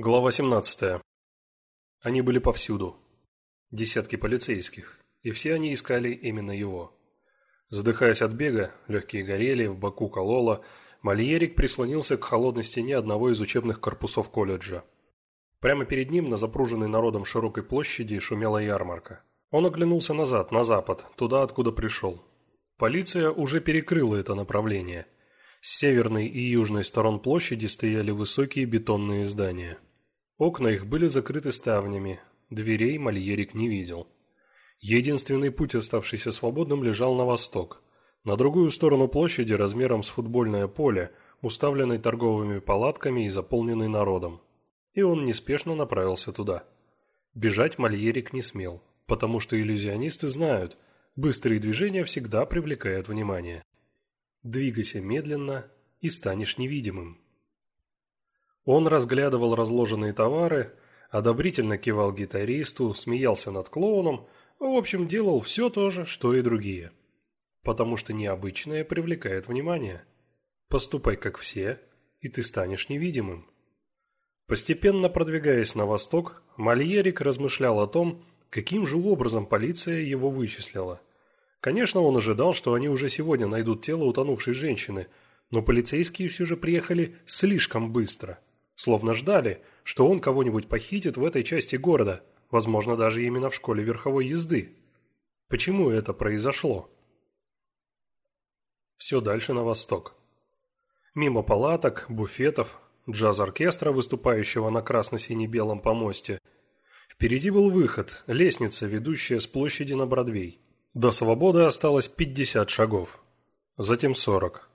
Глава 17. Они были повсюду. Десятки полицейских, и все они искали именно его. Задыхаясь от бега, легкие горели, в боку кололо, Мальерик прислонился к холодной стене одного из учебных корпусов колледжа. Прямо перед ним, на запруженной народом широкой площади, шумела ярмарка. Он оглянулся назад, на запад, туда, откуда пришел. Полиция уже перекрыла это направление. С северной и южной сторон площади стояли высокие бетонные здания. Окна их были закрыты ставнями, дверей Мальерик не видел. Единственный путь, оставшийся свободным, лежал на восток, на другую сторону площади размером с футбольное поле, уставленной торговыми палатками и заполненной народом. И он неспешно направился туда. Бежать Мальерик не смел, потому что иллюзионисты знают, быстрые движения всегда привлекают внимание. Двигайся медленно и станешь невидимым. Он разглядывал разложенные товары, одобрительно кивал гитаристу, смеялся над клоуном, в общем, делал все то же, что и другие. Потому что необычное привлекает внимание. Поступай как все, и ты станешь невидимым. Постепенно продвигаясь на восток, Мальерик размышлял о том, каким же образом полиция его вычислила. Конечно, он ожидал, что они уже сегодня найдут тело утонувшей женщины, но полицейские все же приехали слишком быстро – Словно ждали, что он кого-нибудь похитит в этой части города, возможно, даже именно в школе верховой езды. Почему это произошло? Все дальше на восток. Мимо палаток, буфетов, джаз-оркестра, выступающего на красно-сине-белом помосте. Впереди был выход, лестница, ведущая с площади на Бродвей. До свободы осталось 50 шагов. Затем 40.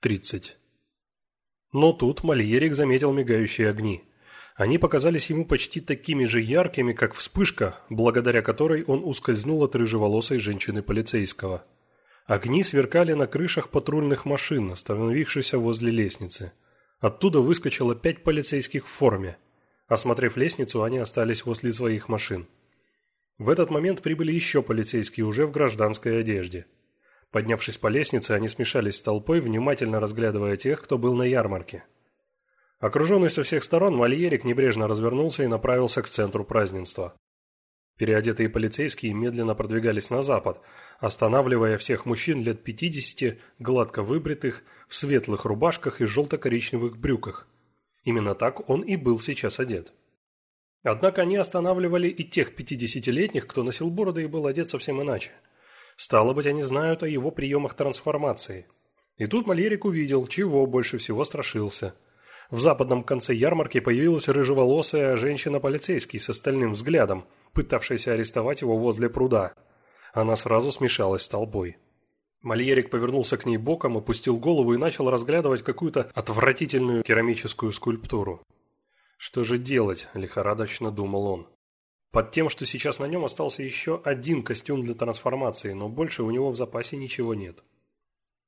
30. Но тут Мальерик заметил мигающие огни. Они показались ему почти такими же яркими, как вспышка, благодаря которой он ускользнул от рыжеволосой женщины-полицейского. Огни сверкали на крышах патрульных машин, остановившихся возле лестницы. Оттуда выскочило пять полицейских в форме. Осмотрев лестницу, они остались возле своих машин. В этот момент прибыли еще полицейские уже в гражданской одежде. Поднявшись по лестнице, они смешались с толпой, внимательно разглядывая тех, кто был на ярмарке. Окруженный со всех сторон, Мальерик небрежно развернулся и направился к центру празднества. Переодетые полицейские медленно продвигались на запад, останавливая всех мужчин лет 50, гладко выбритых, в светлых рубашках и желто-коричневых брюках. Именно так он и был сейчас одет. Однако они останавливали и тех 50-летних, кто носил бороды и был одет совсем иначе – Стало быть, они знают о его приемах трансформации. И тут Мальерик увидел, чего больше всего страшился. В западном конце ярмарки появилась рыжеволосая женщина-полицейский с остальным взглядом, пытавшаяся арестовать его возле пруда. Она сразу смешалась с толпой. Мальерик повернулся к ней боком, опустил голову и начал разглядывать какую-то отвратительную керамическую скульптуру. «Что же делать?» – лихорадочно думал он. Под тем, что сейчас на нем остался еще один костюм для трансформации, но больше у него в запасе ничего нет.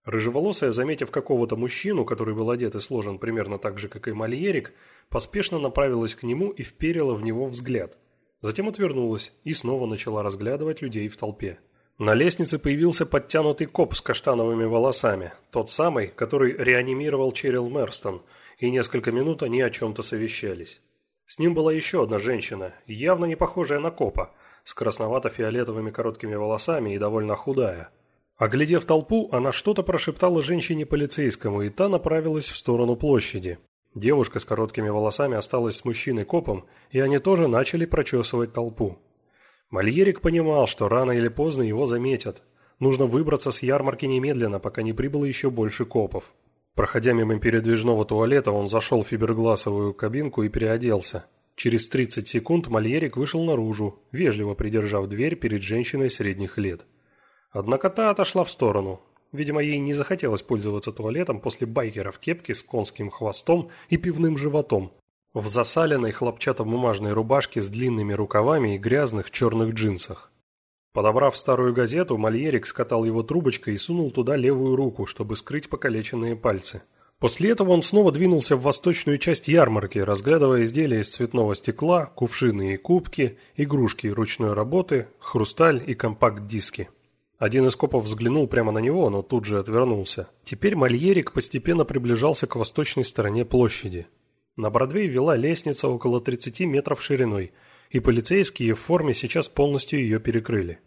Рыжеволосая, заметив какого-то мужчину, который был одет и сложен примерно так же, как и Мальерик, поспешно направилась к нему и вперила в него взгляд. Затем отвернулась и снова начала разглядывать людей в толпе. На лестнице появился подтянутый коп с каштановыми волосами, тот самый, который реанимировал Черил Мерстон, и несколько минут они о чем-то совещались. С ним была еще одна женщина, явно не похожая на копа, с красновато-фиолетовыми короткими волосами и довольно худая. Оглядев толпу, она что-то прошептала женщине-полицейскому, и та направилась в сторону площади. Девушка с короткими волосами осталась с мужчиной-копом, и они тоже начали прочесывать толпу. Мальерик понимал, что рано или поздно его заметят. Нужно выбраться с ярмарки немедленно, пока не прибыло еще больше копов. Проходя мимо передвижного туалета, он зашел в фибергласовую кабинку и переоделся. Через 30 секунд Мальерик вышел наружу, вежливо придержав дверь перед женщиной средних лет. Однако та отошла в сторону. Видимо, ей не захотелось пользоваться туалетом после байкера в кепке с конским хвостом и пивным животом, в засаленной хлопчатобумажной рубашке с длинными рукавами и грязных черных джинсах. Подобрав старую газету, Мальерик скатал его трубочкой и сунул туда левую руку, чтобы скрыть покалеченные пальцы. После этого он снова двинулся в восточную часть ярмарки, разглядывая изделия из цветного стекла, кувшины и кубки, игрушки ручной работы, хрусталь и компакт-диски. Один из копов взглянул прямо на него, но тут же отвернулся. Теперь Мальерик постепенно приближался к восточной стороне площади. На Бродвей вела лестница около 30 метров шириной, и полицейские в форме сейчас полностью ее перекрыли.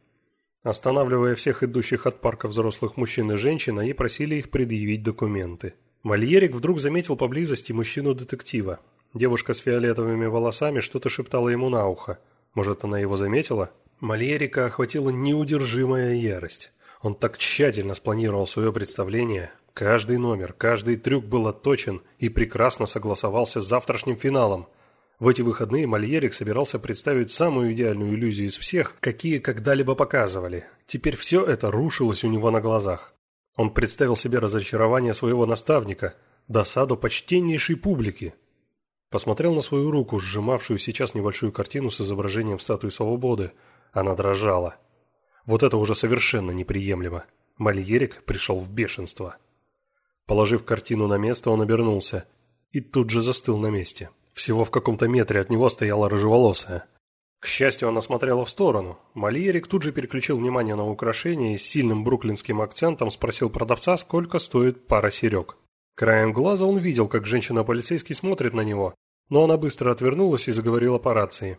Останавливая всех идущих от парка взрослых мужчин и женщин, они просили их предъявить документы. Мальерик вдруг заметил поблизости мужчину-детектива. Девушка с фиолетовыми волосами что-то шептала ему на ухо. Может, она его заметила? Мальерика охватила неудержимая ярость. Он так тщательно спланировал свое представление. Каждый номер, каждый трюк был отточен и прекрасно согласовался с завтрашним финалом. В эти выходные Мальерик собирался представить самую идеальную иллюзию из всех, какие когда-либо показывали. Теперь все это рушилось у него на глазах. Он представил себе разочарование своего наставника, досаду почтеннейшей публики. Посмотрел на свою руку, сжимавшую сейчас небольшую картину с изображением статуи свободы. Она дрожала. Вот это уже совершенно неприемлемо. Мальерик пришел в бешенство. Положив картину на место, он обернулся и тут же застыл на месте. Всего в каком-то метре от него стояла рыжеволосая. К счастью, она смотрела в сторону. Мальерик тут же переключил внимание на украшение и с сильным бруклинским акцентом спросил продавца, сколько стоит пара серег. Краем глаза он видел, как женщина-полицейский смотрит на него, но она быстро отвернулась и заговорила по рации.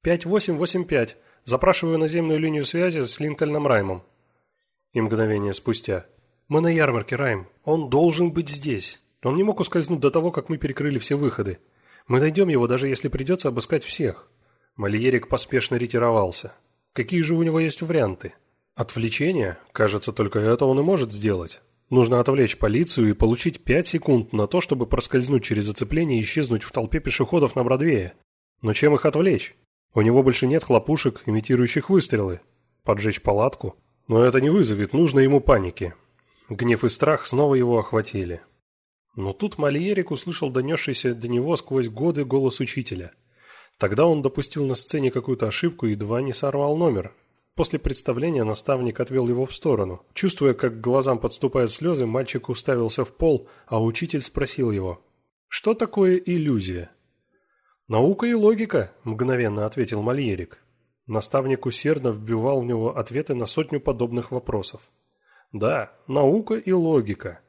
«Пять восемь восемь пять. Запрашиваю наземную линию связи с Линкольном Раймом». И мгновение спустя. «Мы на ярмарке, Райм. Он должен быть здесь. Он не мог ускользнуть до того, как мы перекрыли все выходы. Мы найдем его, даже если придется обыскать всех. Мальерик поспешно ретировался. Какие же у него есть варианты? Отвлечение? Кажется, только это он и может сделать. Нужно отвлечь полицию и получить пять секунд на то, чтобы проскользнуть через зацепление и исчезнуть в толпе пешеходов на Бродвее. Но чем их отвлечь? У него больше нет хлопушек, имитирующих выстрелы. Поджечь палатку? Но это не вызовет нужной ему паники. Гнев и страх снова его охватили. Но тут Мальерик услышал донесшийся до него сквозь годы голос учителя. Тогда он допустил на сцене какую-то ошибку и едва не сорвал номер. После представления наставник отвел его в сторону. Чувствуя, как к глазам подступают слезы, мальчик уставился в пол, а учитель спросил его. «Что такое иллюзия?» «Наука и логика», – мгновенно ответил Мальерик. Наставник усердно вбивал в него ответы на сотню подобных вопросов. «Да, наука и логика.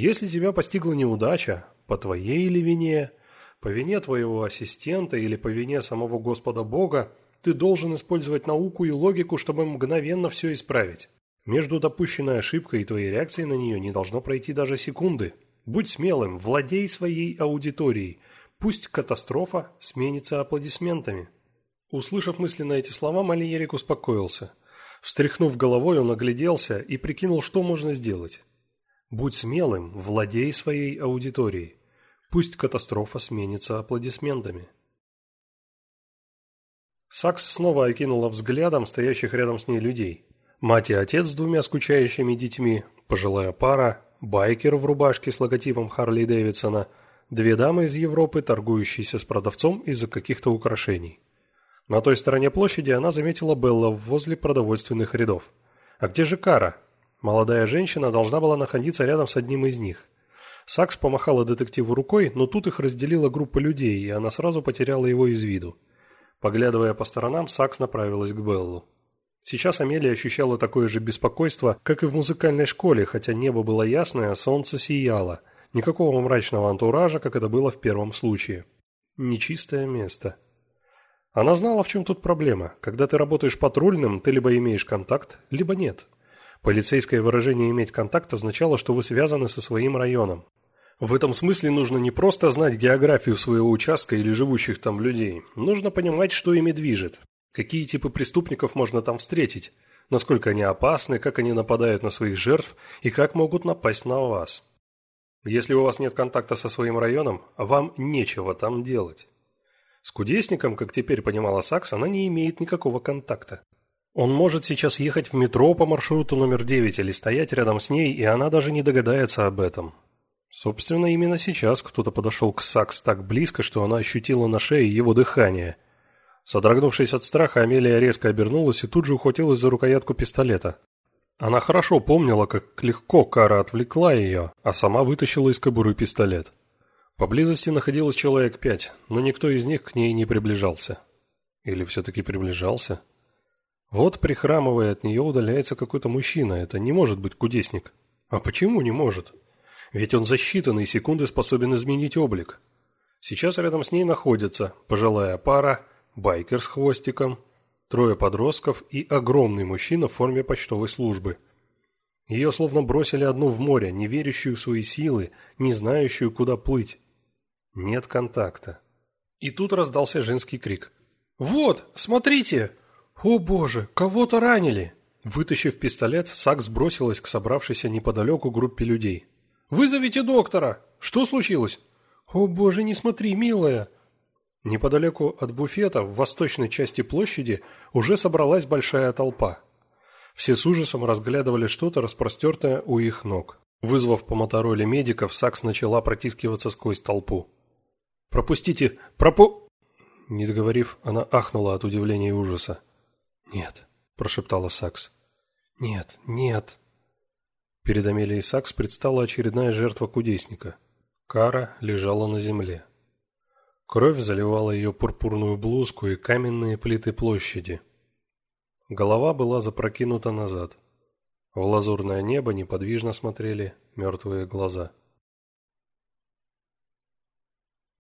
Если тебя постигла неудача, по твоей или вине, по вине твоего ассистента или по вине самого Господа Бога, ты должен использовать науку и логику, чтобы мгновенно все исправить. Между допущенной ошибкой и твоей реакцией на нее не должно пройти даже секунды. Будь смелым, владей своей аудиторией. Пусть катастрофа сменится аплодисментами. Услышав мысленно эти слова, Малиерик успокоился. Встряхнув головой, он огляделся и прикинул, что можно сделать. Будь смелым, владей своей аудиторией. Пусть катастрофа сменится аплодисментами. Сакс снова окинула взглядом стоящих рядом с ней людей. Мать и отец с двумя скучающими детьми, пожилая пара, байкер в рубашке с логотипом Харли Дэвидсона, две дамы из Европы, торгующиеся с продавцом из-за каких-то украшений. На той стороне площади она заметила Белла возле продовольственных рядов. А где же Кара? Молодая женщина должна была находиться рядом с одним из них. Сакс помахала детективу рукой, но тут их разделила группа людей, и она сразу потеряла его из виду. Поглядывая по сторонам, Сакс направилась к Беллу. Сейчас Амелия ощущала такое же беспокойство, как и в музыкальной школе, хотя небо было ясное, солнце сияло. Никакого мрачного антуража, как это было в первом случае. Нечистое место. Она знала, в чем тут проблема. Когда ты работаешь патрульным, ты либо имеешь контакт, либо нет. Полицейское выражение «иметь контакт» означало, что вы связаны со своим районом. В этом смысле нужно не просто знать географию своего участка или живущих там людей. Нужно понимать, что ими движет. Какие типы преступников можно там встретить. Насколько они опасны, как они нападают на своих жертв и как могут напасть на вас. Если у вас нет контакта со своим районом, вам нечего там делать. С кудесником, как теперь понимала Сакс, она не имеет никакого контакта. Он может сейчас ехать в метро по маршруту номер 9 или стоять рядом с ней, и она даже не догадается об этом. Собственно, именно сейчас кто-то подошел к Сакс так близко, что она ощутила на шее его дыхание. Содрогнувшись от страха, Амелия резко обернулась и тут же ухватилась за рукоятку пистолета. Она хорошо помнила, как легко Кара отвлекла ее, а сама вытащила из кобуры пистолет. Поблизости находилось человек пять, но никто из них к ней не приближался. Или все-таки приближался? Вот, прихрамывая от нее, удаляется какой-то мужчина. Это не может быть кудесник. А почему не может? Ведь он за считанные секунды способен изменить облик. Сейчас рядом с ней находится пожилая пара, байкер с хвостиком, трое подростков и огромный мужчина в форме почтовой службы. Ее словно бросили одну в море, не верящую в свои силы, не знающую, куда плыть. Нет контакта. И тут раздался женский крик. «Вот, смотрите! О боже, кого-то ранили!» Вытащив пистолет, Сакс бросилась к собравшейся неподалеку группе людей. «Вызовите доктора! Что случилось?» «О боже, не смотри, милая!» Неподалеку от буфета, в восточной части площади, уже собралась большая толпа. Все с ужасом разглядывали что-то, распростертое у их ног. Вызвав по мотороле медиков, Сакс начала протискиваться сквозь толпу. «Пропустите! Пропу...» Не договорив, она ахнула от удивления и ужаса. «Нет», – прошептала Сакс. «Нет, нет». Перед Амелией Сакс предстала очередная жертва кудесника. Кара лежала на земле. Кровь заливала ее пурпурную блузку и каменные плиты площади. Голова была запрокинута назад. В лазурное небо неподвижно смотрели мертвые глаза.